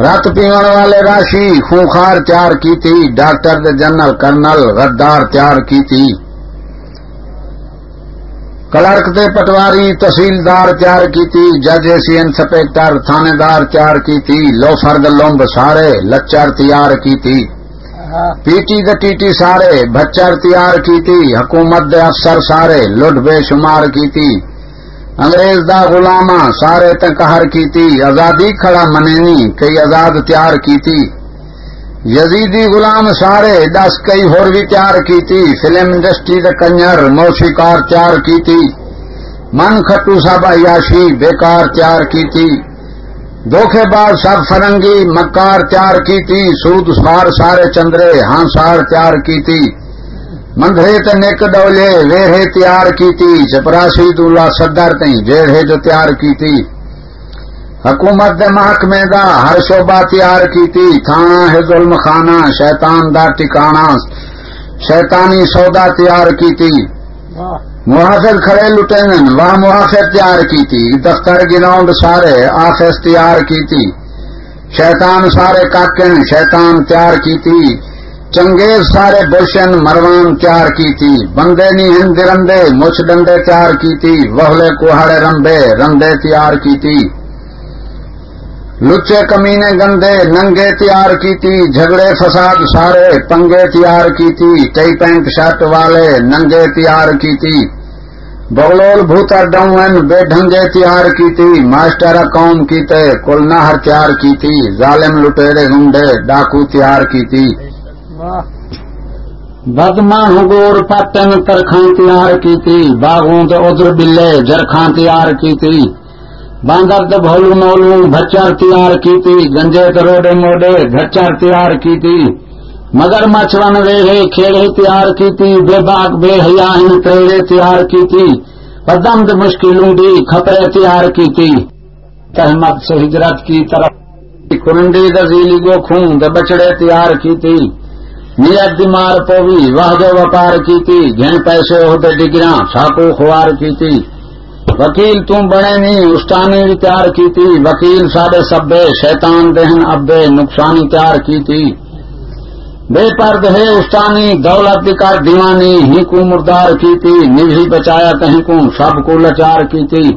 رت پیون والے راشی خونخار تیار کی تھی ڈاکٹر دے جنرل کرنل غدار تیار کی تھی کلرک تے پٹواری تحصیلدار تیار کی تھی جج سی انسپیکٹر تھانے دار تیار کی تھی لو فرد لومب سارے لچر تیار کی تھی پی ٹی دے ٹی ٹی سارے بچر تیار کی تھی حکومت دے افسر سارے لٹ بے شمار کی تھی انگریز دا غلامہ سارے تے قہر کی تھی آزادی کھڑا منینی، کئی آزاد تیار کی تھی یزیدی غلام سارے دس کئی ہور بھی تیار کی تھی فلم انڈسٹری دے کنجر موسیقار تیار کی تھی من کھٹو صاحب عیاشی بیکار تیار کی تھی دھوکھے بعد سب فرنگی مکار تیار کی تھی سود سار سارے چندرے ہاں سار تیار کی تھی مندرے تے نیک ڈولے ویڑے تیار کی تھی چپراسی دولا صدر تیں جیڑے جو تیار کی تھی حکومت دے محکمے دا ہر شعبہ تیار کی تھی تھانہ ہے ظلم خانہ شیطان دا ٹکانا شیطانی سودا تیار کی تھی محافظ کھڑے لٹین وہ محافظ تیار کی تھی دفتر گراؤنڈ سارے آفس تیار کی تھی شیطان سارے کاکن شیطان تیار کی تھی چنگیز سارے بلشن مروان تیار کی تھی، بندے نی ہند رندے، مچھ ڈنڈے تیار کی تھی، وہلے کوہڑے رمبے رندے تیار کی تھی۔ لچے کمینے گندے، ننگے تیار کی تھی، جھگڑے فساد سارے، پنگے تیار کی تھی کئی پینٹ شرٹ والے، ننگے تیار کی تھی۔ بغلول بھوتر ڈون بے ڈھنگے تیار کی تھی، ماسٹر قوم کی تے کل نہر تیار کی تھی، ظالم لٹیرے گنڈے ڈاکو تیار کی تھی۔ بدمان گور پتن ترخان تیار کی تھی باغوں کے ادر بلے جرخان تیار کی تھی باندر تو بھولو مولو بچر تیار کی تھی گنجے تو روڈے موڈے گچر تیار کی تھی مگر مچھون ویڑے کھیڑے تیار کی تھی بے باغ بے حیا تیڑے تیار کی تھی پدمد مشکلوں دی خطرے تیار کی تھی تحمد سے ہجرت کی طرف کنڈی دزیلی گو خون دے بچڑے تیار کی تھی نیت بیمار پوی واہ جو وپار کی تھی گھن پیسے ہوتے ڈگراں، چھاپو خوار کی تھی وکیل تم بنے نہیں اسٹانی بھی تیار کی تھی وکیل ساڈے سبے، شیطان دہن ابے نقصانی تیار کی تھی بے پرد ہے اسٹانی دولت کر دیوانی، ہی کو مردار کی تھی نجی بچایا کہیں کو سب کو لچار کی تھی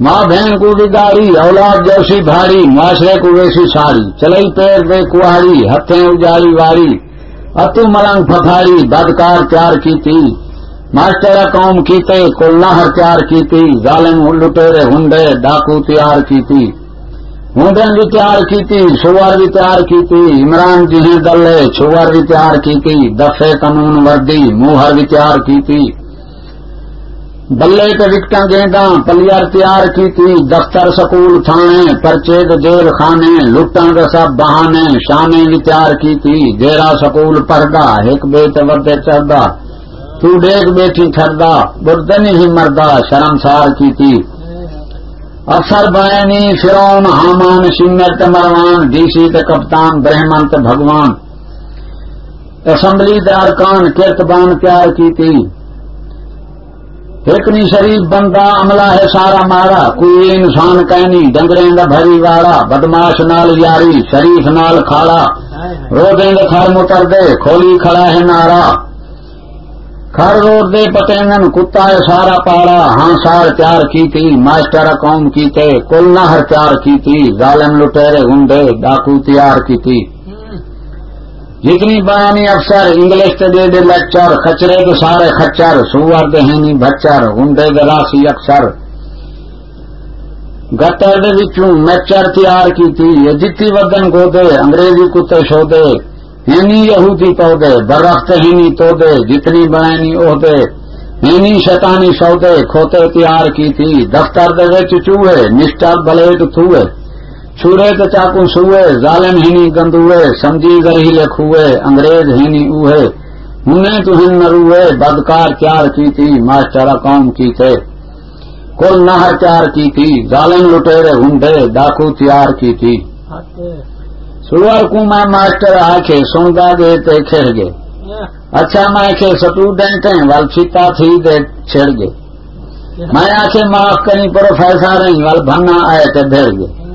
ماں بہن کو بھی گاڑی اولاد جیسی بھاری، معاشرے کو ویسی ساڑی چلئی پیر دے کہاڑی ہتھیں اجاڑی واری۔ اتو ملنگ پھپھاڑی بدکار تیار کی تھی ماسٹر قوم کیتے کلناہر تیار کیتی۔ ظالم لٹیرے ہنڈے ڈاکو تیار کیتی۔ ہنڈن بھی تیار کیتی، سوار بھی تیار کیتی۔ عمران جی دلے چھوار بھی تیار کیتی۔ دفے قانون وردی، موہر بھی تیار کیتی۔ بلے کے وکٹاں گینداں پلیار تیار کیتی، دفتر، سکول، تھانے، پرچے جیل خانے، لٹاں کے سب بہانے شانے بھی تیار کیتی جیرا سکول پڑھدا ایک بیٹ ودے چڑھدا تو ڈیک بیٹھی کھردا بردنی ہی مردا شرم سار کی تھی افسر بینی فرون حامان سمت مروان، ڈی سی تے کپتان برہمنت بھگوان۔ اسمبلی دارکان کیرتبان پیار کی تھی ایکنی شریف بندہ عملہ ہے سارا مارا، کوئی انسان کہنی ڈنگریں دا بھری واڑا، بدماش نال یاری، شریف نال کھاڑا۔ رو دیں متر دے، کھولی کھڑا ہے نارا کھر روڈ دے پتینگن کتا ہے سارا پاڑا۔ ہاں سار تیار کی تھی ماسٹر قوم کی تے کل نہر تیار کی تھی ظالم لٹیرے گنڈے ڈاکو تیار کی تھی جتنی بیانی افسر انگلش تے دے دے لیکچر خچرے کے سارے خچر سور دہنی بچر گنڈے گلاسی اکثر۔ گٹر دے وچوں میچر تیار کی یہ جتی ودن گو دے انگریزی کتے شو دے ہینی یہودی پودے برخت ہینی تو دے جتنی بنائنی عہدے، ہینی شیطانی سودے، کھوتے تیار کی تھی دفتر دے وچ چوہے نشٹر بلیڈ تھوئے چھوڑے تے چاکو سوئے، ظالم ہینی گندوئے، سمجھی گرہی لکھوئے، انگریز ہینی اوہے۔ ہنے تو ہن نروئے بدکار تیار کی تھی ماسٹر قوم کی تھے۔ کل نہر تیار کی تھی، ظالم لٹیرے ہنڈے ڈاکو تیار کی تھی۔ سور کو میں ماسٹر آخے سونگا گے تے کھڑ گے۔ اچھا میں کہ سٹوڈنٹ ہیں ول چیتا تھی دے چھڑ گے۔ میں آخے معاف کریں، پروفیسر ہیں ول بھنا آئے تے بھیڑ گے۔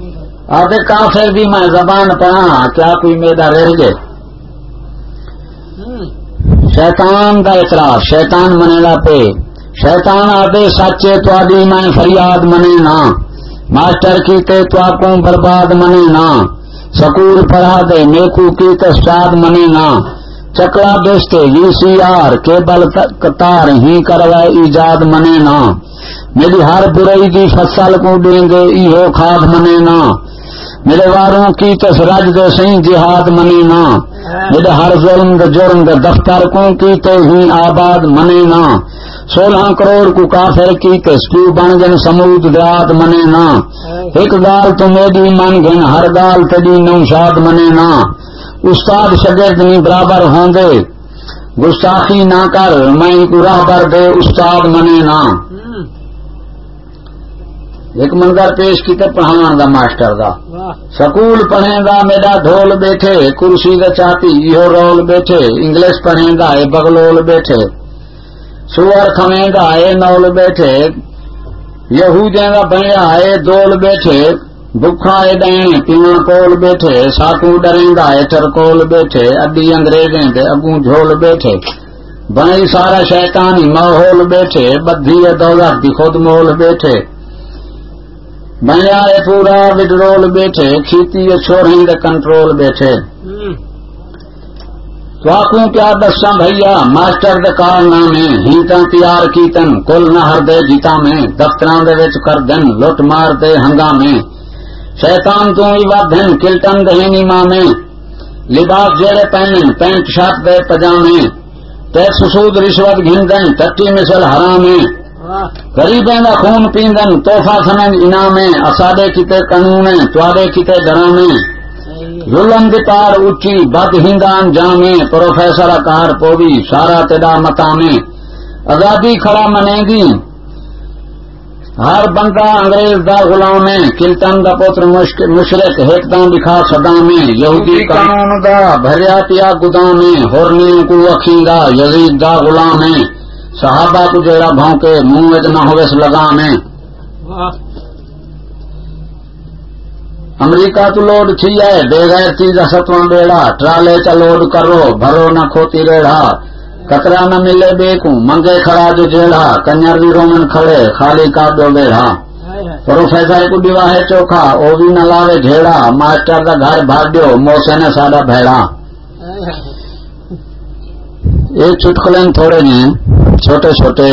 آتے کافر بھی میں زبان پڑھا کیا کوئی میرا رہ گئے؟ شیطان کا اعتراف شیطان منے گا پہ۔ شیطان آتے سچے تو آدھی میں فریاد منے نا۔ ماسٹر کی تے تو کو برباد منے نا۔ سکول پڑھا دے نیکو کی استاد منے نا۔ چکلا بیستے یو سی آر کیبل کتار ہی کروائے ایجاد منے نا۔ میری ہر برائی دی فصل کو دیں گے ایہو کھاد منے نا۔ میرے واروں کی تس رج دے سی جہاد منے نا۔ میرے ہر ظلم دے جرم دے دفتر کو کی تے ہی آباد منے نا۔ سولہ کروڑ کو کافر کی تے سکو بن گن سمود دیات منے نا۔ ایک گال تو میری من گن، ہر گال تیری نوشاد منے نا۔ استاد شگرد نہیں برابر ہوں گے۔ گستاخی نہ کر، میں کو راہ بر دے استاد منے نا۔ ایک منظر پیش کیتے پڑھاون دا ماسٹر دا۔ سکول پڑھیں گا میرا ڈھول بیٹھے کرسی دا چاپی یہ رول بیٹھے انگلش پڑھیں گا اے بغلول بیٹھے۔ سور کھویں گا اے نول بیٹھے۔ یہودیں دا بنیا اے دول بیٹھے۔ بکھا اے ڈین پیوڑ کول بیٹھے۔ ساکو ڈریں گا اے چرکول بیٹھے۔ اڈی انگریزیں دے اگوں جھول بیٹھے۔ بنائی سارا شیطانی ماحول بیٹھے۔ بدھی دولت دی خود مول بیٹھے۔ بنیا پورا وڈرول بیٹھے کھیتی چھوڑیں دے کنٹرول بیٹھے۔ تو آپ کیا دساں بھیا ماسٹر دے کارنامے ہیتا تیار کیتن کل نہر دے جیتا میں دے وچ کر دن لٹ مار دے ہنگامے۔ شیطان تو ہی ودن کلٹن دے نیما میں۔ لباس جڑے پہنن پینٹ شرٹ دے پجامے۔ ٹیکس سود رشوت گھندن ٹٹی مثل حرامے۔ غریبیں دا خون پیندن توحفہ سمجھ انعام اساڈے کتے قانون تواڈے کتے ڈرامے ظلم دی پار اچھی بد ہندان جامے پروفیسر اکار پوی سارا تیرا متامے آزادی کھڑا منے گی۔ ہر بندہ انگریز دا غلام ہے کلتن دا پوتر مشرق ہیکداں دکھا صدا میں یہودی قانون دا بھریا پیا گدام میں ہورنی کو اکھیندا یزید دا غلام ہے صحابہ کو جیڑا بھونکے منہ نہ ہوئے اس لگام ہے امریکہ تو لوڈ تھی ہے بے غیر چیز ستواں بیڑا، ٹرالے چا لوڈ کرو، بھرو نہ کھوتی ریڑھا کترا نہ ملے بے کو منگے کھڑا جو جیڑا، کنجر بھی رومن کھڑے، خالی کا دو بیڑا۔ پروفیسر کو دیوا ہے چوکھا، او بھی نہ لاوے جھیڑا، ماسٹر کا گھر بھاگو موسے نے ساڈا بھیڑا۔ یہ چٹکلے تھوڑے نے۔ چھوٹے چھوٹے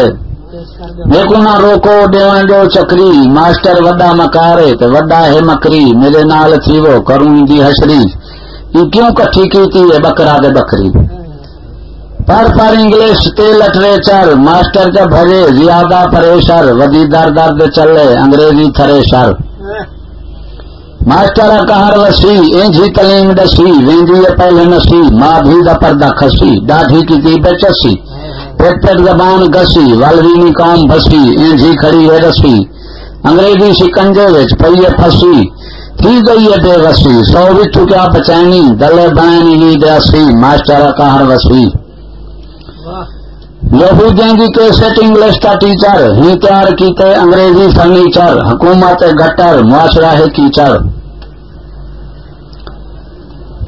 دیکھو نہ روکو ڈیون جو چکری، ماسٹر وڈا مکارے تے وڈا ہے مکری، میرے نال تھی وہ، کروں دی حشری۔ یہ کیوں کٹھی کی تھی یہ بکرا دے بکری؟ پر پر انگلش تے لٹریچر ماسٹر کا بھجے زیادہ پریشر ودی در درد چلے، انگریزی تھریشر ماسٹر کہر وسی اینجی تعلیم ڈسی ویندی پہلے نسی ماں بھی دا پردہ کھسی ڈاڈھی کی تھی بچسی پیٹ پیٹ زبان گسی والوینی قوم بسی اینجی کھڑی ہے رسی۔ انگریزی شکنجے وچ پئیے پھسی۔ تھی گئی ہے بے وسی؟ سو وچ کیا بچائنی دلے بنانی لی دیاسی ماسٹر کہر وسی۔ یہودیاں دی کیسٹ انگلش کا ٹیچر۔ ہی تیار کیتے انگریزی فرنیچر حکومت گٹر، معاشرہ ہے کیچر۔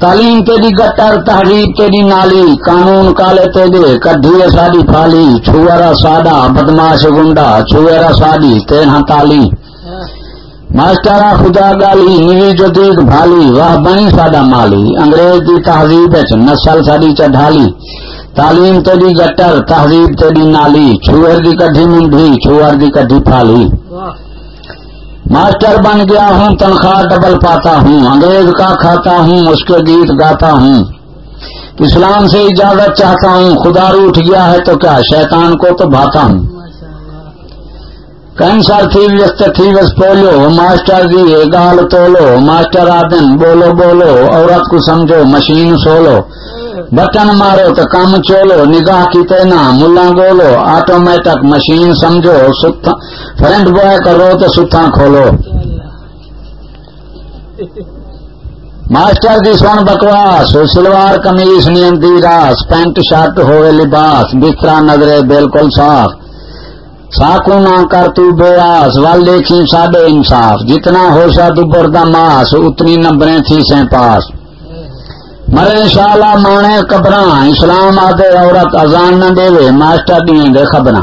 تعلیم تیری گٹر، تحریر تیری نالی، قانون کالے تیرے کدھی ساڈی پھالی چھوڑا ساڈا، بدماش گنڈا چھوڑا ساڈی تیرہ تالی۔ ماسٹر خدا گالی، نیوی جدید بھالی، واہ بنی ساڈا مالی۔ انگریز دی تہذیب نسل ساڈی چڈھالی۔ تعلیم تیری گٹر، تہذیب تیری نالی۔ چھوئر دی کڈھی منڈی چھوئر دی کڈھی پھالی۔ ماسٹر بن گیا ہوں، تنخواہ ڈبل پاتا ہوں، انگریز کا کھاتا ہوں، اس کے گیت گاتا ہوں۔ اسلام سے اجازت چاہتا ہوں، خدا روٹ گیا ہے تو کیا، شیطان کو تو بھاتا ہوں۔ کینسر تھی، ویست تھی وس پولو ماسٹر جی گال تولو، ماسٹر آدن بولو بولو، عورت کو سمجھو، مشین سولو۔ بٹن مارو تو کام چولو نگاہ کی تینا ملا گولو آٹومیٹک مشین سمجھو فرنٹ بوائے کرو تو ستھا کھولو ماسٹر کی سن بکواس سلوار کمیز نیمتی راس پینٹ شرٹ ہوئے لباس بسترا نظرے بالکل صاف ساکو نہ کر تو بے آس وال دیکھی ساڈے انصاف جتنا ہو سا تو بردا ماس اتنی نمبریں تھی سے پاس مرے شالا مانے قبر اسلام آدھے عورت ازان نہ دے وے ماسٹر دیے دے خبر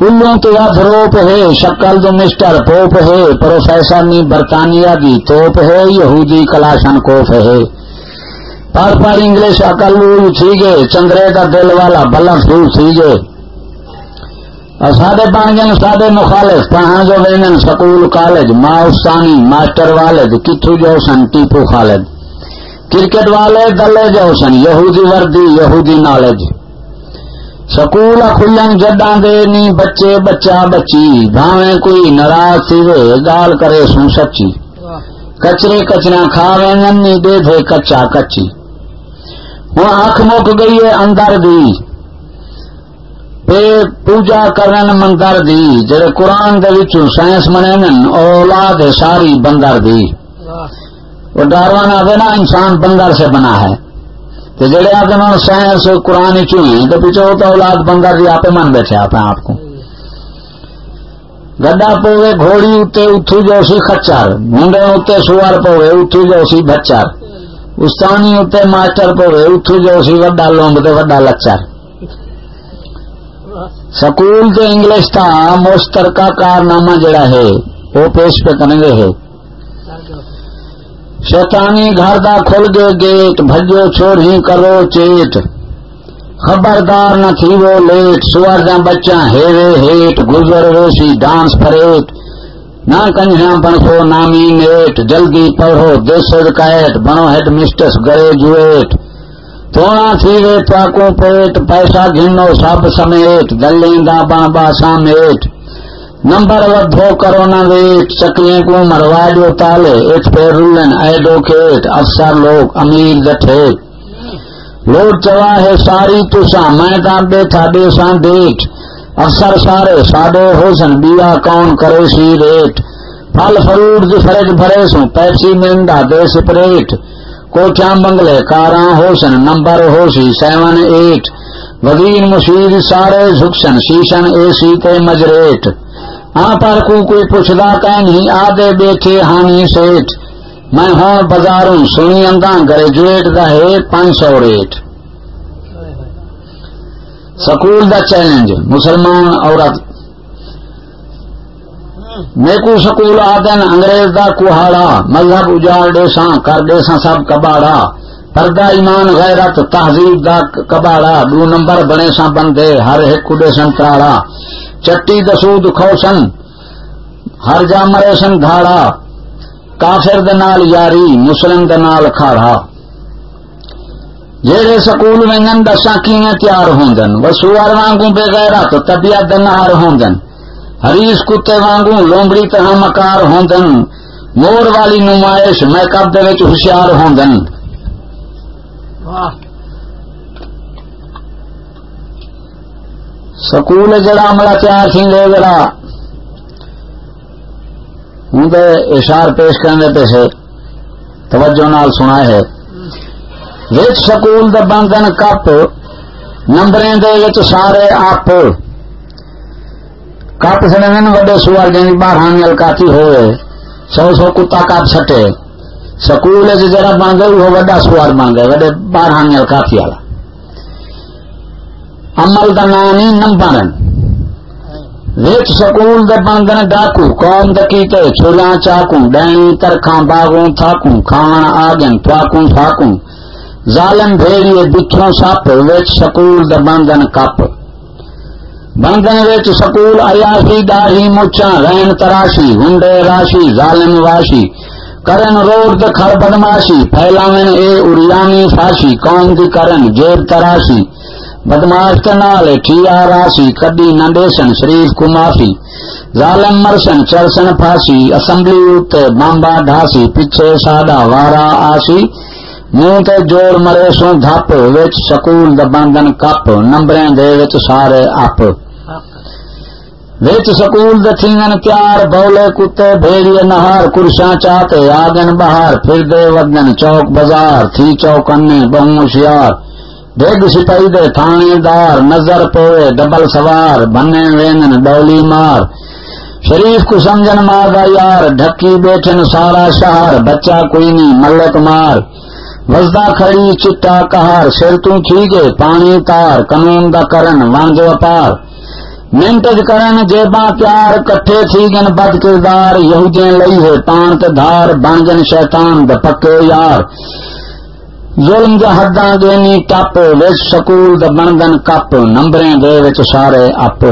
الوں تو روپ ہے، شکل تو مسٹر پوپ ہے، پروفیسر نی برطانیہ دی توپ ہے، یہودی کلاشن کوف ہے۔ پر پر انگلش اکل تھی گئے چندرے کا دل والا بلف تھی گئے۔ سادے بن گئے، سادے مخالف پڑھان جو وینن، سکول کالج، ماں استانی، ماسٹر والد، کتھو جو سن، ٹیپو خالد۔ کرکٹ والے دلے جو سن، یہودی وردی، یہودی نالج۔ سکول کھلن جڈاں دے نی، بچے، بچہ، بچی، بھاویں کوئی ناراض تھی وے، گال کرے سن سچی۔ کچرے کچرا کھا وینن نی دے دے کچا کچی۔ ہوں اکھ مک گئی ہے اندر دی۔ پوجا کرن مندر دی۔ جڑے قرآن دے وچوں سائنس منین اولاد ساری بندر دی۔ وہ ڈاروان آدھے نا انسان بندر سے بنا ہے۔ تو جڑے آدھے نا سائنس، قرآن چوہیں تو پیچھے ہوتا اولاد بندر دی آپ من بیٹھے آپ آپ کو۔ گڈا پوے گھوڑی اتنے اتو جو سی خچر منڈے اتنے سوار پوے اتو جو سی بچر استانی اتنے ماسٹر پوے اتو جو سی وڈا لومب تے وڈا لچر۔ سکول جو انگلش تھا مشترکہ کارنامہ جڑا ہے، وہ پیش پہ کریں گے ہے۔ شیطانی گھر دا کھل گئے گیٹ بھجو چھوڑ ہی کرو چیٹ خبردار نہ تھی وہ لیٹ، سوار جا بچہ ہیرے ہیٹ، گزر ویسی ڈانس پریٹ نہ کنجا بنسو نامی نیٹ، جلدی پڑھو دیسر کیٹ بنو ہیڈ مسٹس گریجویٹ تھوڑا تھی وے پاکوں پیٹ، پیسہ گھنو سب سمیٹ گلیں دا بن باسا میٹ نمبر ودھو کرو نہ ویٹ چکلیں کو مروا جو تالے، اٹھ پہ رولن ایڈو کیٹ افسر لوگ، امیر دٹھیٹ لوٹ چوا ہے ساری تسا میں تا بیٹھا بے سان دیٹ افسر سارے، ساڈے ہوسن بیا کون کرے سی ریٹ۔ پھل فروٹ دی فرج بھرے سو پیپسی مہنگا دے سپریٹ۔ کوٹیاں بنگلے کاراں ہوسن نمبر ہوسی سیون ایٹ۔ وزیر مشیر سارے جھکسن شیشن اے سی تے مجریٹ۔ آ پر کو کوئی پوچھدا کہ نہیں، آدھے بیٹھے ہانی سیٹ میں ہوں بازاروں سنی انگاں گریجویٹ دا ہے پانچ سو ریٹ۔ سکول دا چیلنج، مسلمان عورت۔ میکو سکول آدن انگریز دا کوہاڑا، مذہب اجاڑ ڈیساں کر ڈیساں سب کباڑا۔ پردہ ایمان، غیرت، تہذیب دا کباڑا۔ دو نمبر بنے سا بندے، ہر ایک کو ڈیسن تراڑا۔ چٹی دسود کھوسن، ہر جا مرے سن دھاڑا کافر دنال یاری، مسلم دنال کھاڑا۔ جہے سکول میں نن دساں کیویں تیار ہوندن، وسوار وانگوں بے غیرت، طبیعت دنار ہوندن۔ ہریش کتے وانگوں لومڑی طرح مکار ہوندن۔ مور والی نمائش میک اپ ہوشیار ہوندن۔ واہ۔ سکول جڑا، عملہ تیار تھی لے جڑا۔ ہوں تو اشار پیش کرنے پہ سے توجہ نال سنا ہے۔ وچ سکول دے بندن کپ، نمبریں دے سارے آپ کپ سڑے وڈے سوار جن بارہ نل کافی ہوئے، سو سو کتا کپ سٹے۔ سکول جرا بن گئے، وہ وڈا سوار بن گئے، وڈے بارہ نل کافی والا۔ عمل کا نام نہیں نمبر وچ سکول دے بن گئے ڈاکو قوم دکیتے چھوڑا چاکوں ڈینی ترکھاں، باغوں تھاکوں کھان آگن تھاکوں تھاکوں۔ ظالم بھیڑیے بچھوں سپ وچ سکول دے بندن کپ۔ بندن ویچ سکول ایاشی داہی مچا رین تراشی، ہنڈے راشی، ظالم واشی۔ کرن روڈ کھڑ بدماشی پھیلاوین اے اریانی فاشی، قوم دی کرن جیب تراشی۔ بدماش کنال ٹھیا راشی کدی نڈیسن شریف کو معافی۔ ظالم مرسن، چرسن پھاسی اسمبلی اتنے بامبا ڈھاسی پیچھے ساڈا وارا آسی۔ منہ تے جوڑ مرے سو دھپ وچ سکول د بندن کپ، نمبریں دے وچ سارے اپ۔ وچ سکول دتھین پیار بولے کتے بھیڑیے نہار کرساں چاہتے، آگن بہار، پھر دے ودن چوک بازار، تھی چوکنے بہو ہوشیار ڈگ سپاہی دے تھانے دار نظر پوے ڈبل سوار، بنے وینن، ڈولی مار۔ شریف کو سمجھن مار دا یار، ڈھکی بیٹھن سارا شہر، بچہ کوئی نہیں، ملک مار۔ وزدہ کھڑی، چٹا کہار، سر تو کھیگے، پانی تار، قانون دا کرن ونج وپار منٹج کرن، جیباں پیار کٹھے تھی گن بد کردار یہودیں لئی ہے پان دھار، بن جن شیطان دے پکے یار۔ ظلم دے حداں دینی ٹپ وچ سکول دے بندن کپ، نمبریں دے وچ سارے اپ۔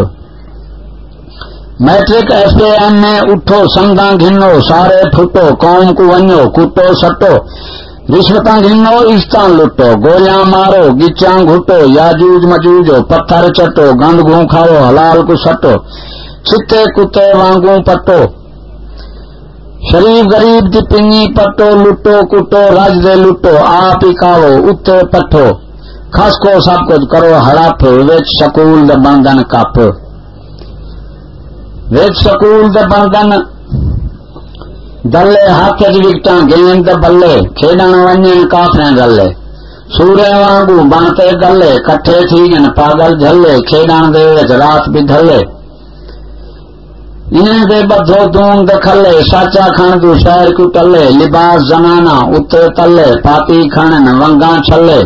Matric F A M A, اٹھو سنگاں گھنو، سارے پھٹو، قوم کو ونجو کٹو، سٹو۔ رشوت گنو عشتان لٹو، گولیاں مارو گچاں گھٹو، یاجوج مجوجو پتھر چٹو گند گوں کھاؤ، حلال کو سٹو چتے کتے وانگوں پٹو شریف غریب دی پنی پٹو لٹو کٹو رج دے لٹو، آپ ہی کھاو اتے پٹھو۔ خس کو سب کچھ کرو، ہڑپ وچ سکول دے بندن کپ۔ وچ سکول دے بندن۔ دلے ہاتھ وکٹاں، گیند دے بلے۔ کھیڈن ونجن کافر گلے سورے وانگو بنتے گلے کٹھے تھی گن پاگل جھلے۔ کھیڈن دے رات بھی دھلے۔ انہیں دے بدھو دون دکھلے ساچا کھان دو شہر کو ٹلے لباس زنانا اتے تلے، پاپی کھانن ونگاں چھلے۔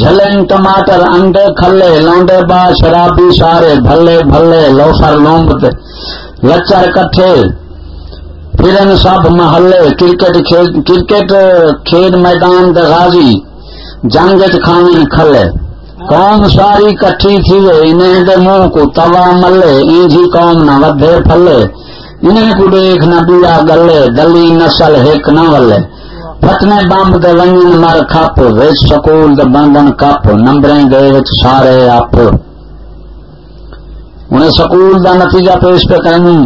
جھلن ٹماٹر انڈے کھلے، لونڈے با شرابی سارے بھلے بھلے، لوفر لومب لچر کٹھے، پھرن سب محلے، کرکٹ کرکٹ کھیڈ میدان دے غازی جنگ کھانے کھلے۔ قوم ساری کٹھی تھی انہیں دے منہ کو توا ملے اینجی قوم نہ ودے پھلے انہیں کو دیکھ نہ بیا گلے دلی نسل ہک نہ ولے پتنے بمب دے ونجن مر کھپ وچ سکول دے بندن کپ نمبریں دے وچ سارے اپ انہیں سکول دا نتیجہ پیش پہ کرنی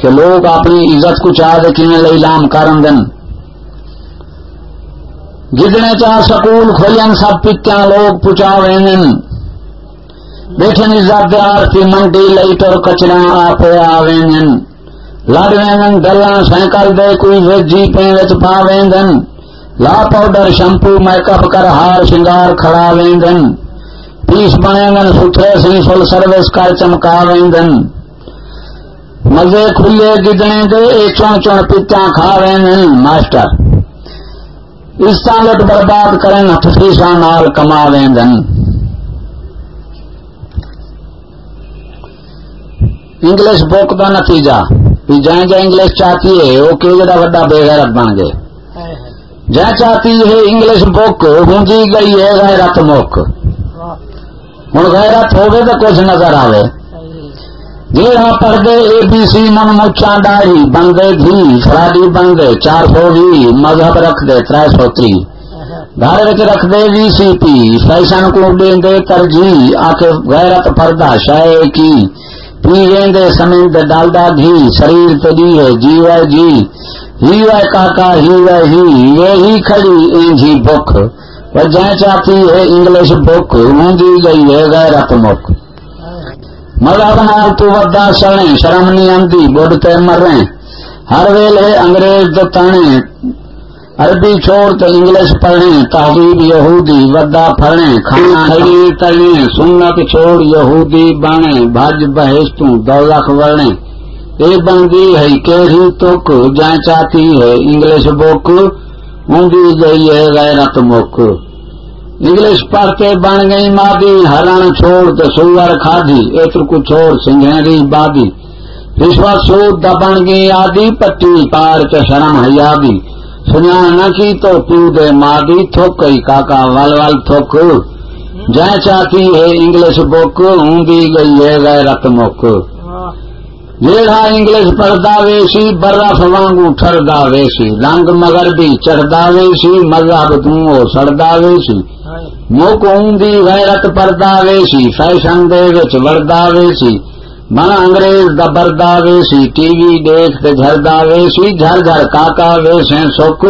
کہ لوگ اپنی عزت کو چاہ دے کیویں لئی لام کرن دن جتنے چاہ سکول کھولن سب پتیاں لوگ پچا وینن بیٹھن عزت دے آرتی منڈی لئی ٹر کچرا آپ آوینن لڑ وینن گلاں سینکل دے کوئی وجی پین وچ پا ویندن لا پاؤڈر شمپو میک اپ کر ہار شنگار کھڑا ویندن پیس بنے گن ستھرے سی فل سروس کر چمکا ویندن مزے کھلے گدنے دے اے چون چون پیتیاں کھا رہے ماسٹر سالت برباد کریں تفریشا نال کما ویندن انگلش بک کا نتیجہ۔ جائیں جائیں انگلش چاہتی ہے وہ کہ جڑا وڈا بے غیرت بن گئے؟ جہاں چاہتی ہے انگلش بک ہوں گئی ہے غیرت مک ہوں غیرت ہوگی تو کچھ نظر آئے جیڑا پڑھتے اے بی سی من مچھا ڈائی بندے دھی فراڈی بندے چار سو بھی مذہب رکھ دے تر سو تری۔ گھر رکھ دے وی سی پی، فیشن کو دے دے ترجیح آ کے غیرت پردہ شاع کی۔ پی ویندے سمند ڈالڈا گھی، شریر تو دی ہے جی وے جی ہی وے کاکا ہی وے ہی یہ ہی کھڑی این جی بک جائیں چاہتی ہے انگلش بک ہوں گئی ہے غیرت مک۔ مذہب نال تو ودا سڑے شرم نہیں آتی بڈ تے مرے ہر ویلے انگریز دے تانے، عربی چھوڑ تے انگلش پڑھنے، تہذیب یہودی ودا پھڑنے، کھانا ہری تلنے، سنت چھوڑ یہودی بانے، بھج بہشتوں دولخ ورنے اے بندی ہے کیڑی تک جائیں چاہتی ہے، انگلش بک ہوں گئی ہے غیرت مک۔ انگلش پڑھتے بن گئی مادی ہرن چھوڑ تو سور کھادی اتر کو چھوڑ سنگھیری بادی۔ رشوت سود دا بن گئی آدی، پٹی پار کے شرم ہیادی سنیا نہ کی تو پیو دے مادی تھوک گئی کاکا ول ول تھوک۔ جائیں چاہتی ہے انگلش بک ہوں دی گئی ہے غیرت مک۔ جیڑا انگلش پڑھدا ویسی، برف وانگو ٹھردا ویسی۔ رنگ مگر بھی چڑھدا ویسی، مذہب توں سڑدا ویسی۔ مک دی غیرت پردا ویسی، فیشن دے وچ وردا ویسی۔ من انگریز دا بردا ویسی، ٹی وی دیکھ تے جھردا ویسی، جھر جھر کاکا ویسے سوک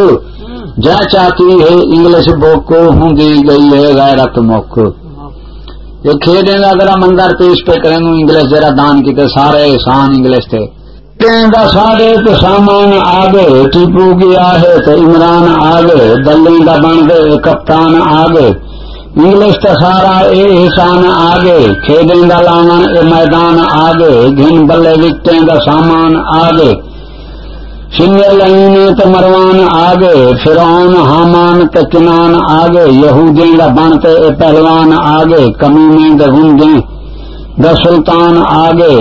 جا چاہتی ہے، انگلش بوک ہوں گئی ہے، غیرت مک یہ کھیڈیں گا، اگر مندر پیش پہ کریں انگلش جرا دان کی تے سارے احسان انگلش تھے سارے تو سامان آ گئے ٹیپو گیا ہے تو عمران آ گئے دلی کا بن گئے، کپتان آ گئے انگلش تو سارا اے احسان آگے کھیڈیں دا لاون اے میدان آگے، گھن بلے وکٹیں دا سامان آگے۔ سنگے لائن تو مروان آگے فرعون، حامان تے کنان آگے یہودیں دا بنتے اے پہلوان آگے کمینے دا ہنگیں دا سلطان آگے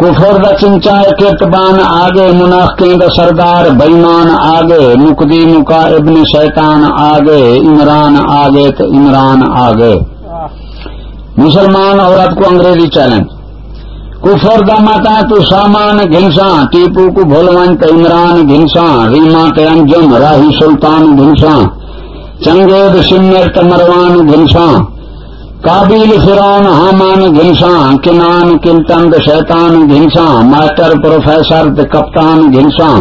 کفر دا چنچائے کتبان آگے منافقیں دا سردار بیمان آگے مقدی مکا ابن شیطان آگے عمران آگے تو عمران آگے مسلمان عورت کو انگریزی چیلنج۔ کفر دا ماتا تو سامان گھنساں، ٹیپو کو بھولوان تو عمران گھنساں، ریما تے انجم، راہی سلطان گھنساں چنگید سمر تمروان گھنساں کابل فرون حامان گھنساں، کنان کنتند شیطان گھنساں، ماسٹر پروفیسر تے کپتان گھنساں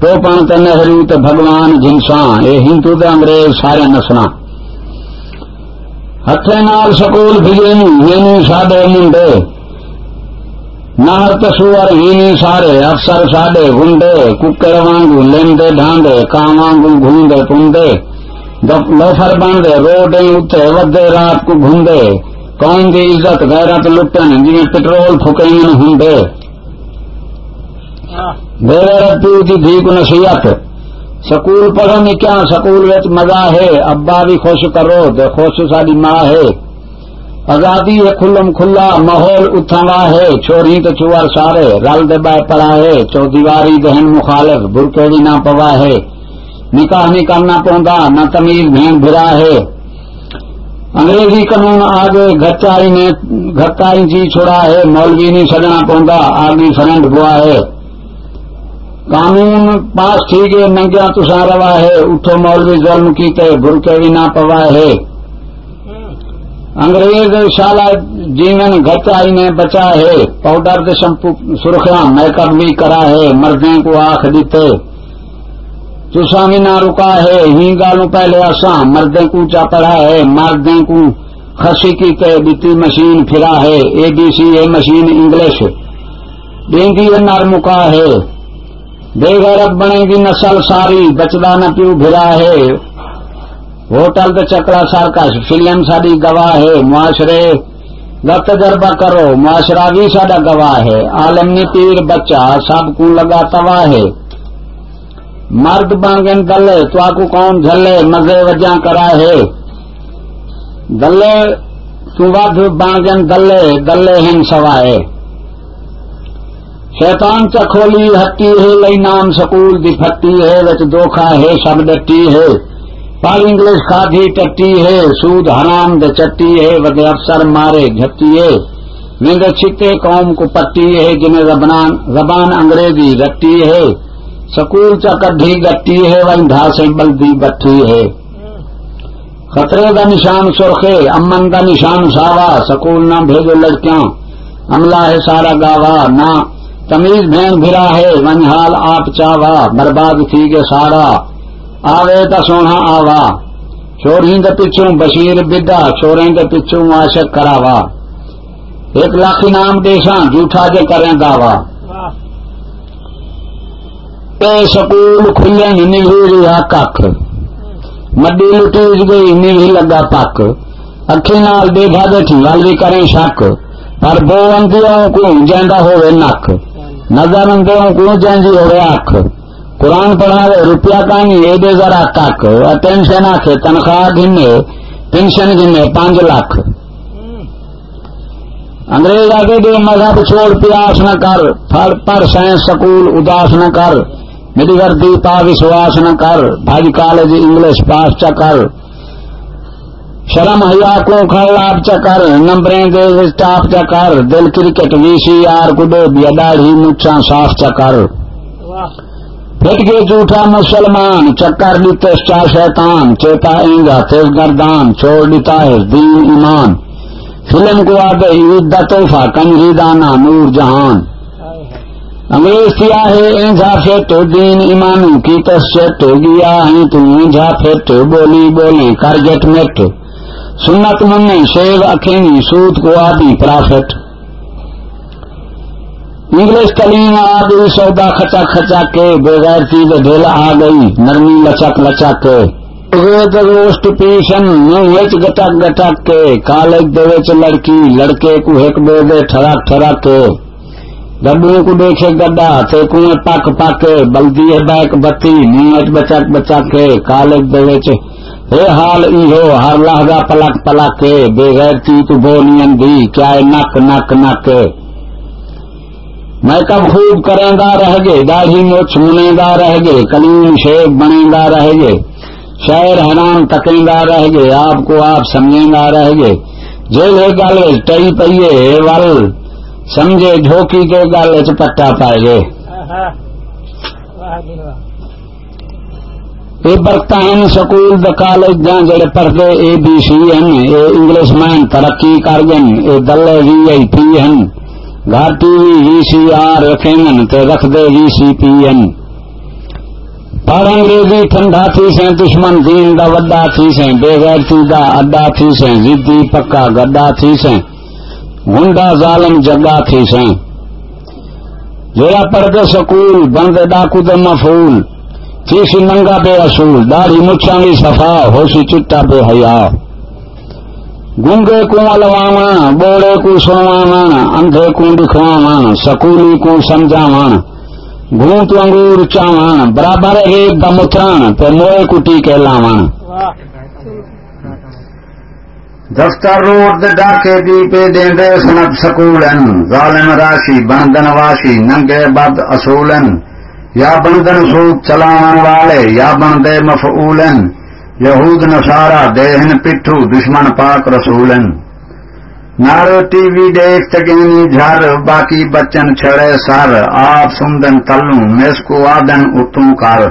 ٹوپن تے نہرو تے بھگوان گھنساں، اے ہندو تے انگریز سارے نسنا ہتھے نال سکول بھجے نی ساڈے منڈے۔ نہر تسور ہینی سارے افسر ساڈے گنڈے ککڑ وانگو لیندے ڈھانڈے کاں وانگو گھوندے پوندے لوفر بنتے روڈ اتنے ودے رات کو گھومتے قوم کی عزت غیرت لٹن جی پٹرول فکئی ہوں پیو کی دھی کو نصیحت سکول پڑھو نہیں کیا سکول مزہ ہے ابا بھی خوش کرو خوش ساری ماں ہے آزادی ہے، کھلم کھلا ماحول اتھا ہے، چوری تو چوار سارے، رل دبا پڑا ہے چو دیواری دہن مخالف، برکے بھی نہ پوا ہے۔ نکاح نہیں کرنا پوندا، نہ تمیز بھین بھرا ہے۔ انگریزی قانون آگے گچائی نے گھٹائی جی چھوڑا ہے، مولوی نہیں سجنا پوندا، آگے فرنٹ ہوا ہے۔ قانون پاس تھی گئے ننگیا تسا روا ہے، اٹھو مولوی ظلم کیتے، برکے بھی نہ پوا ہے۔ انگریز شالا جیون گچائی نے بچا ہے پاؤڈر دے شمپو سرخیاں میک اپ بھی کرا ہے، مردیں کو آخ دیتے۔ تسا بھی نہ رکا ہے ہی گالوں پہلے اصا مردیں کو چا پڑا ہے، مردیں کو خسی کی تے بیتی مشین پھرا ہے۔ A B C, a machine English. Dengue نر مکا ہے۔ بے غیرت بنے گی نسل ساری، بچدا نہ پیو بھرا ہے۔ ہوٹل تے چکڑا سرکش، فلم ساری گواہ ہے، معاشرے کا تجربہ کرو، معاشرہ بھی سڈا گواہ ہے۔ عالم پیر بچہ، سب کو لگا تواہ ہے۔ مرد بانگن دلے تو آکو کون جھلے، مزے وجہ کرا ہے۔ دلے تو ود بانگن دلے دلے ہن سوائے۔ شیطان چکھولی ہٹی ہے، لئی نام سکول دی پھٹی ہے، وچ دوکھا ہے سب ڈٹی ہے۔ پال انگلش کھادی ٹٹی ہے، سود حرام دے چٹی ہے ودے افسر مارے گھٹی ہے۔ وند چھتے قوم کو پٹی ہے، جنہیں زبان انگریزی رٹی ہے۔ سکول چا کڈھی گٹی ہے، وہیں ڈھاسے بلدی بٹھی ہے۔ خطرے کا نشان سرخے، امن کا نشان ساوا۔ سکول نہ بھیجو لڑکیاں، عملہ ہے سارا گاوا۔ نہ تمیز بہن بھرا ہے ون حال آپ چاوا۔ برباد تھی گے سارا۔ آوے تا سونا آوا۔ چوریں کے پچھوں بشیر بدا چوریں کے پچھوں عاشق کراوا۔ ایک لاکھ انعام دیساں جھوٹا جے کریں دعوی۔ سکول کھلے نیوی رہا جی کھ مڈی لٹیج گئی نیوی لگا پک اکھی نال دیکھا بیٹھی ول بھی کریں شک۔ پر بو اندیوں کو جیندا ہوئے نک نظر اندیوں کو جینجی ہوئے اکھ۔ قرآن پڑھاوے روپیہ کانی اے دے ذرا تک۔ ٹینشن آکھے، تنخواہ گھنے، پینشن گھنے، پانچ لاکھ۔ انگریز آگے دے مذہب چھوڑ، پیاس نہ کر پھڑ پر سائنس سکول اداس نہ کر میری وردی پا وشواس نہ کر، بھائی کالج انگلش پاس چ کر۔ شرم ہیا کو کھڑ خراب چ کر، نمبریں دے اسٹاف چ کر، دل کرکٹ، وی سی آر گڈے دیا داڑھی مچا صاف چ کر۔ پھٹ کے جھوٹا مسلمان، چکر لیتے چا شیطان، چیتا اینگا، تیز گردان، چھوڑ لیتا ہے دین ایمان۔ فلم کو آ گئی عید دا تحفہ، کنجری دانا نور جہان۔ انگریز کیا ہے این اینجا پھٹ دین ایمانو کی تشت گیا ہے تو اینجا پھٹ بولی بولی کر گٹ مٹ سنت منی شیو اکھینی، سود کو آدی پرافٹ۔ انگلش تعلیم آ گئی سودا کھچا کھچا کے، بغیر چیز ڈھیل آ گئی، نرمی لچک لچک روسٹ پیشن منہ گٹک گٹک کے۔ کالج دے لڑکی، لڑکے کو ایک دے دے ٹھرک ٹھرک کے۔ ڈبو کو دیکھے گڈا، تے کنویں پک پک بلدی ہے بیک بتی منہ بچک بچک کے۔ کالج دے اے حال ایہو ہر لہجہ پلک پلک کے۔ بے غیرتی تو بولین دی، کیا نک نک نک میں کب خوب کریں گا رہ گے داڑھی مچھ منے گا رہ گے کلیم شیخ بنے گا رہ گے شہر حرام تکیں گا رہ گے آپ کو آپ سمجھیں گا رہ گے جے گل ٹئی پیے ول، سمجھے جھوکی کے گل چپٹا پائے۔ گے یہ برتان سکول کالج جہاں جڑے پڑھتے اے بی سی ہیں اے انگلش مین ترقی کر گئے اے دلے وی آئی پی ہیں گھاٹی وی سی آر رکھیں تے رکھ دے وی سی پی ہیں پر انگریزی ٹھنڈا تھی سے دشمن دین دا وڈا تھی سے بے غیرتی دا اڈا تھی سے زدی پکا گڈا تھی سے گنڈا ظالم جگا تھی سے جڑا پڑھتے سکول، بندے ڈاکو دے مفول تھی سی ننگا بے اصول، داڑھی مچھا بھی صفا ہو سی چٹا بے حیا۔ گونگے کو الواوا بوڑے کو سنواوا اندھے کو دکھواوا سکولی کو سمجھاوا گونت انگور چاوا برابر ریت دا متران تے موئے کٹی کے لاوا دفتر روڈ دے ڈاکے دی پہ دے سنت سکولن، ظالم راشی، بندن واشی، ننگے بد اصولن، یا بندن سوک چلاون والے، یا بندے مفعولن۔ یہود نصارا دیہن پٹھو دشمن پاک رسولن نارو ٹی وی دیکھ تگینی جھر باقی بچن چھڑے سر آپ سندن تلوں میس کو آدن اتوں کر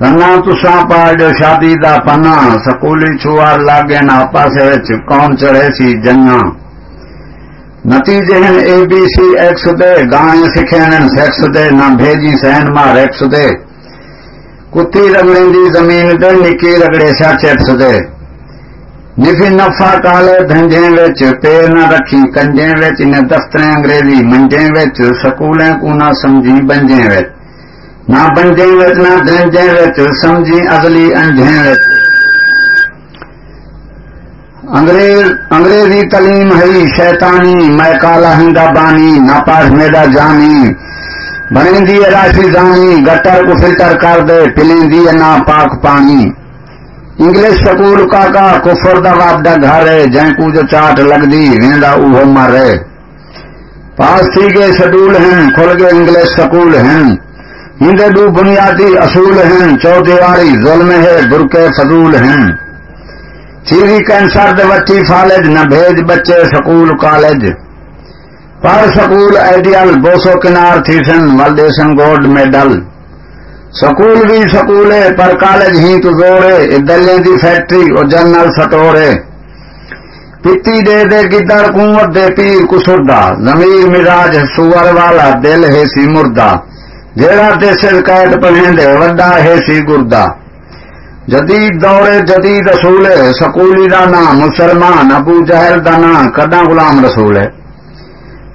رنا تساں پاڑ شادی دا پنا سکولی چھوار لاگے نا پاسے کون چڑھے سی جنگاں نتیجے ہیں اے بی سی ایکس دے گانے سکھیں سیکس دے نہ بھیجی سہن مار ایکس دے کتی رگڑیں دی زمین دے، نکی رگڑے سا چیپس دے نفی نفا کالے دھنجیں وچ پیر نہ رکھی کنجیں وچ، انہیں دفتریں انگریزی منجیں وچ، سکولیں کو نہ سمجھی بنجیں وچ۔ نہ بنجیں وچ، نہ دھنجیں وچ، سمجھی ازلی انجیں وچ۔ انگریز، انگریزی تعلیم ہے، شیطانی میں کالا ہندا بانی ناپاس میدا جانی۔ بنی راشی زانی، گٹر کو فلٹر کر دے پلیں نا پاک پانی۔ انگلش سکول کا کا کفر دا واب دا گھر ہے جن کو جو چاٹ لگ دی، ویندا اوہ مر ہے۔ پاس تھی گئے شڈول ہیں، کھل گئے انگلش سکول ہیں۔ ہندے دو بنیادی اصول ہیں چو دیواری ظلم ہے برکے فضول ہیں۔ چیری کینسر دے وٹی فالج، نہ بھیج بچے سکول کالج۔ پر سکول آئیڈیل بوسو کنار تھی سن ولڈیشن گولڈ میڈل سکول بھی سکول ہے پر کالج ہی تو زورے دلے دی فیکٹری اور جنرل سٹورے پتی دے دے گدڑ کنوت دے پیر کسردہ زمیر مزاج سور والا دل ہے سی مردہ جیڑا دے سر قید پہندے وڈا ہے سی گردہ جدید دور جدید رسول سکولی دا نام مسلمان ابو جہل دا نام کدا غلام رسول ہے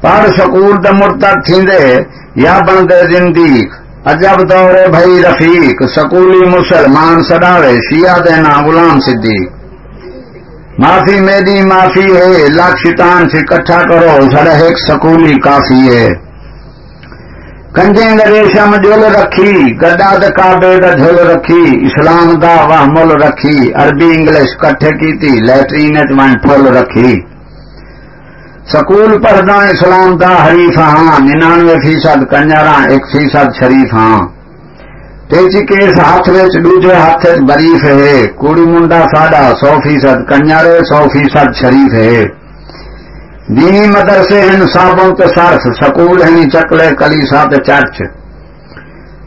پر سکول دا مرتب تھیندے، یا بندے زندیق۔ عجب دور بھائی رفیق، سکولی مسلمان سڈاوے شیعہ دینا غلام صدیق۔ معافی میری معافی ہے، لاکھ شیطان سے کٹھا کرو سڑے ایک سکولی کافی ہے۔ کنجیں ریشم جل رکھی گڈا دکابے دا جھل رکھی، اسلام دا واہ مل رکھی، عربی انگلش کٹھے کی تھی لٹرین ون پھل رکھی۔ سکول پڑھدا اسلام دا حریف ہاں ننانوے فیصد کنجرا ایک فیصد شریف ہاں۔ تیجی کیس ہاتھ وچ، دوجے ہاتھ بریف ہے۔ کوڑی منڈا ساڈا سو فیصد کنجارے سو فیصد شریف ہے۔ دینی مدرسے ہیں، صابوں کے سرف سکول ہیں، چکلے کلی سات چرچ۔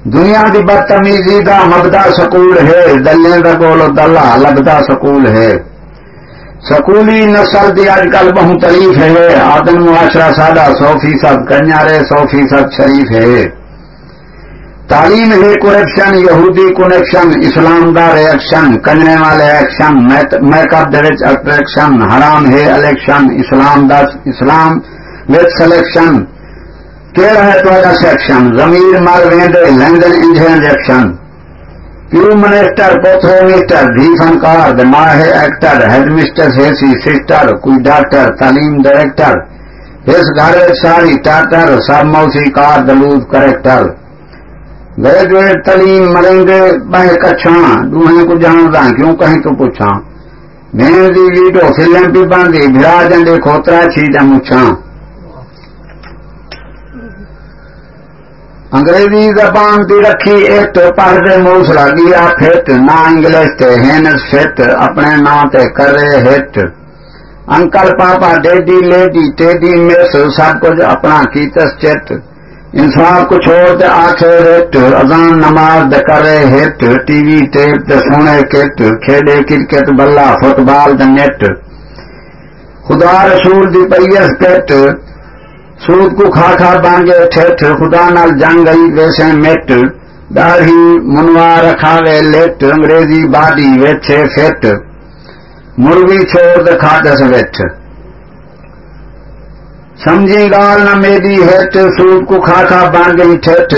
دنیا دی بدتمیزی دا مبدا سکول ہے دلے دا گول دلہ لگتا سکول ہے۔ سکولی نسل دی اج کل بہت تریف ہے۔ آدم معاشرہ سادہ سو فیصد، کنیارے سو فیصد شریف ہے۔ تعلیم ہے کریکشن یہودی کنیکشن اسلام دا ریئیکشن کنجنے والے ایکشن میک اپ اٹریکشن حرام ہے الیکشن اسلام دا اسلام وتھ سلیکشن کیڑا ہے تو سیکشن زمیر مال ویندے لینڈن انجن ریئیکشن پیو منسٹر پوتھو مسٹر بھی فنکار دماغ ہے ایکٹر ہیڈ مسٹر ہیسی سسٹر کوئی ڈاکٹر تعلیم ڈائریکٹر اس گھر ساری ٹاٹر سب موسی کار دلود کریکٹر گریجویٹ تعلیم مریں گے بہ کچھاں دوہیں کو جاندا کیوں کہیں تو پوچھاں میں دی ویڈیو فلم بھی بن گئی بھرا جنڈے کھوترا چھی جا مچھاں انگریزی زبان دی رکھی ایٹ پڑھ دے موس لگیا پھٹ نہ انگلش تے ہینس فٹ اپنے نا تے کرے ہٹ uncle papa, daddy, lady teddy miss سب کچھ اپنا کیتس چٹ انصاف کو چھوڑ دے آٹھ ریٹ اذان نماز دے کرے ہٹ ٹی وی، ٹیپ دے سونے کٹ کھیڈے، کرکٹ بلا فٹ بال دے نیٹ۔ خدا رسول دی پیس پیٹ سود کو کھا کھا بانگے ٹھٹ خدا نال جنگ گئی، ویسے مٹ داڑھی منوا رکھاوے، لیٹ۔ انگریزی باڈی ویچے فٹ مرغی چھوڑ دے کھاٹس ویٹ سمجھی گال نہ میری ہٹ سود کو کھا کھا بانگئی ٹھٹ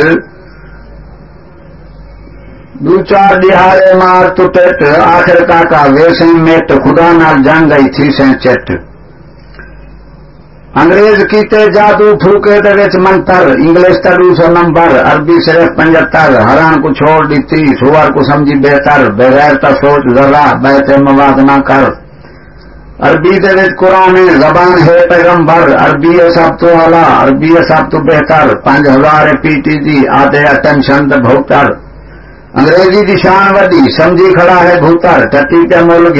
دو چار دہارے مار تو ٹٹ آخر کاکا ویسے مٹ خدا نال جنگ گئی تھی سے چٹ انگریز کیتے جادو پھوکے دے وچ منتر، انگلش تے دو سو نمبر، عربی صرف پنجتر حران کو چھوڑ دیتی، سوار کو سمجھی بہتر، بغیر تا سوچ ذرا بیت مواد نہ کر۔ عربی دے وچ قرآن زبان ہے پیغمبر، عربی ہے سب تو اعلی، عربی ہے سب تو بہتر پانچ ہزار پی ٹی دی آدھے اٹینشن تے بھوتر۔ انگریزی دی شان وڈی، سمجھی کھڑا ہے بھوتر ٹٹی تے مل